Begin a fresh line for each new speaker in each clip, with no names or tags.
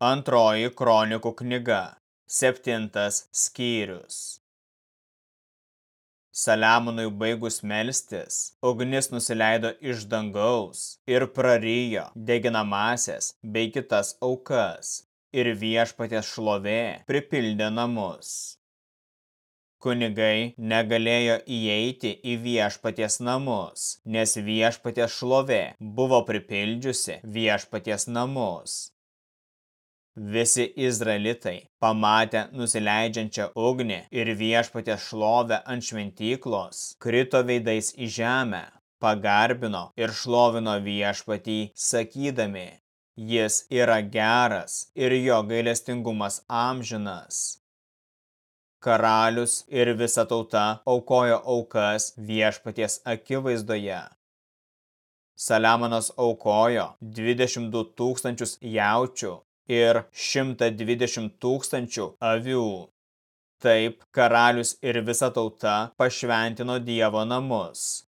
Antroji kronikų knyga, septintas skyrius. Saliamonui baigus melstis, ugnis nusileido iš dangaus ir prarijo deginamasias bei kitas aukas, ir viešpatės šlovė pripildė namus. Kunigai negalėjo įeiti į viešpaties namus, nes viešpaties šlovė buvo pripildžiusi viešpaties namus. Visi izraelitai, pamatę nusileidžiančią ugnį ir viešpatę šlovę ant šventyklos, krito veidais į žemę, pagarbino ir šlovino viešpatį, sakydami, jis yra geras ir jo gailestingumas amžinas. Karalius ir visa tauta aukojo aukas viešpaties akivaizdoje. Saliamonas aukojo 22 tūkstančius jaučių ir 120 tūkstančių avių. Taip karalius ir visa tauta pašventino Dievo namus.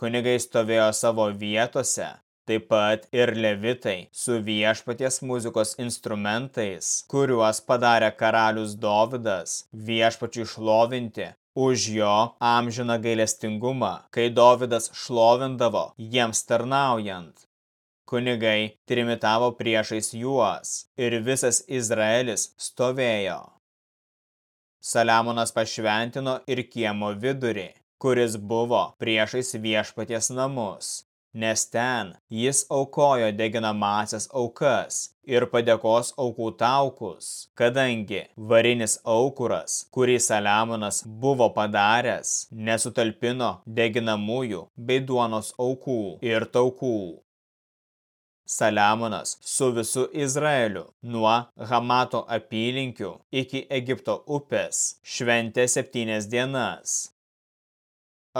Kunigai stovėjo savo vietose, taip pat ir levitai su viešpaties muzikos instrumentais, kuriuos padarė karalius Dovydas viešpačiui šlovinti už jo amžiną gailestingumą, kai Dovydas šlovindavo jiems tarnaujant kunigai trimitavo priešais juos ir visas Izraelis stovėjo. Saliamonas pašventino ir kiemo vidurį, kuris buvo priešais viešpaties namus, nes ten jis aukojo deginamasias aukas ir padėkos aukų taukus, kadangi varinis aukuras, kurį Saliamonas buvo padaręs, nesutalpino deginamųjų bei duonos aukų ir taukų. Saliamonas su visu Izraeliu nuo Hamato apylinkių iki Egipto upės šventė septynias dienas.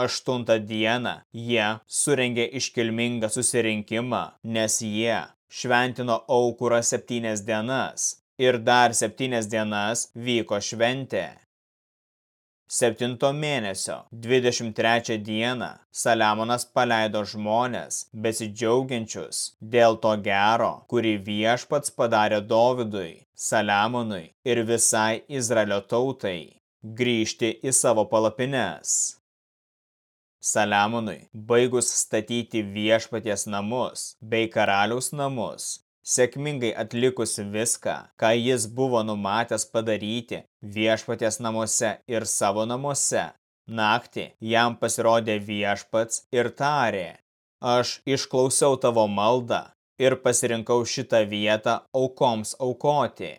Aštuntą dieną jie surengė iškilmingą susirinkimą, nes jie šventino aukurą septynias dienas ir dar septynias dienas vyko šventė. Septinto mėnesio 23 dieną Saliamonas paleido žmonės, besidžiaugiančius dėl to gero, kurį viešpats padarė Dovidui, Saliamonui ir visai Izraelio tautai, grįžti į savo palapines. Saliamonui, baigus statyti viešpaties namus bei karaliaus namus, Sėkmingai atlikus viską, ką jis buvo numatęs padaryti viešpaties namuose ir savo namuose, naktį jam pasirodė viešpats ir tarė, aš išklausiau tavo maldą ir pasirinkau šitą vietą aukoms aukoti.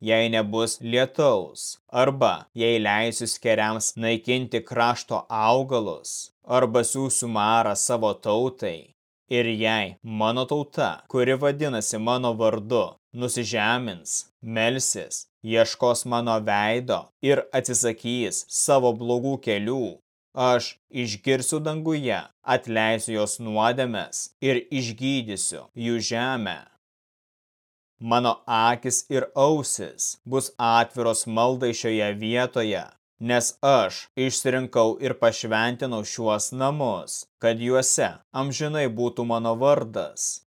Jei nebus lietaus, arba jei leisiu skeriams naikinti krašto augalus, arba siūsiu marą savo tautai, Ir jei mano tauta, kuri vadinasi mano vardu, nusižemins, melsis, ieškos mano veido ir atsisakys savo blogų kelių, aš išgirsiu danguje, atleisiu jos nuodėmes ir išgydysiu jų žemę. Mano akis ir ausis bus atviros maldai šioje vietoje, nes aš išsirinkau ir pašventinau šiuos namus, kad juose amžinai būtų mano vardas.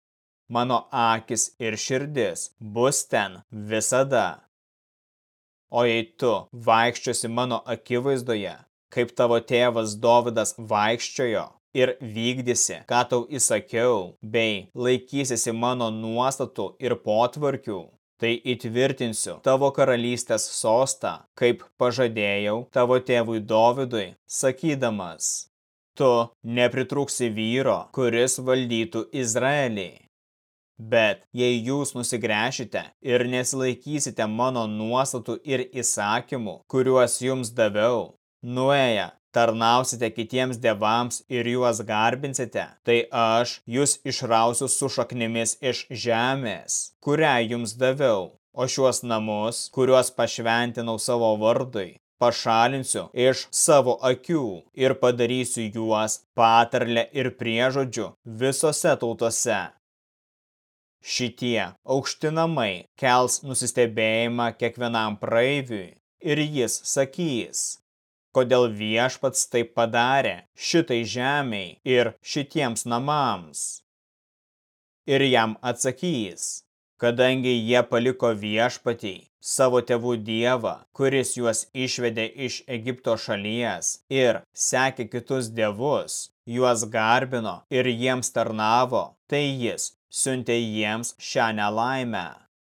Mano akis ir širdis bus ten visada. O jei tu vaikščiosi mano akivaizdoje, kaip tavo tėvas Dovydas vaikščiojo, ir vykdysi, ką tau įsakiau, bei laikysiesi mano nuostatų ir potvarkių, tai įtvirtinsiu tavo karalystės sostą, kaip pažadėjau tavo tėvui Dovidui, sakydamas, tu nepritrūksi vyro, kuris valdytų Izraelį. Bet jei jūs nusigręšite ir nesilaikysite mano nuostatų ir įsakymų, kuriuos jums daviau, nuėję tarnausite kitiems devams ir juos garbinsite, tai aš jūs išrausiu su šaknimis iš žemės, kurią jums daviau, o šiuos namus, kuriuos pašventinau savo vardui, pašalinsiu iš savo akių ir padarysiu juos patarlę ir priežodžių visose tautose. Šitie aukštinamai kels nusistebėjimą kiekvienam praeiviui ir jis sakys, kodėl viešpats taip padarė šitai žemiai ir šitiems namams. Ir jam atsakys, kadangi jie paliko viešpatį, savo tėvų dievą, kuris juos išvedė iš Egipto šalies ir sekė kitus dievus, juos garbino ir jiems tarnavo, tai jis siuntė jiems šią nelaimę.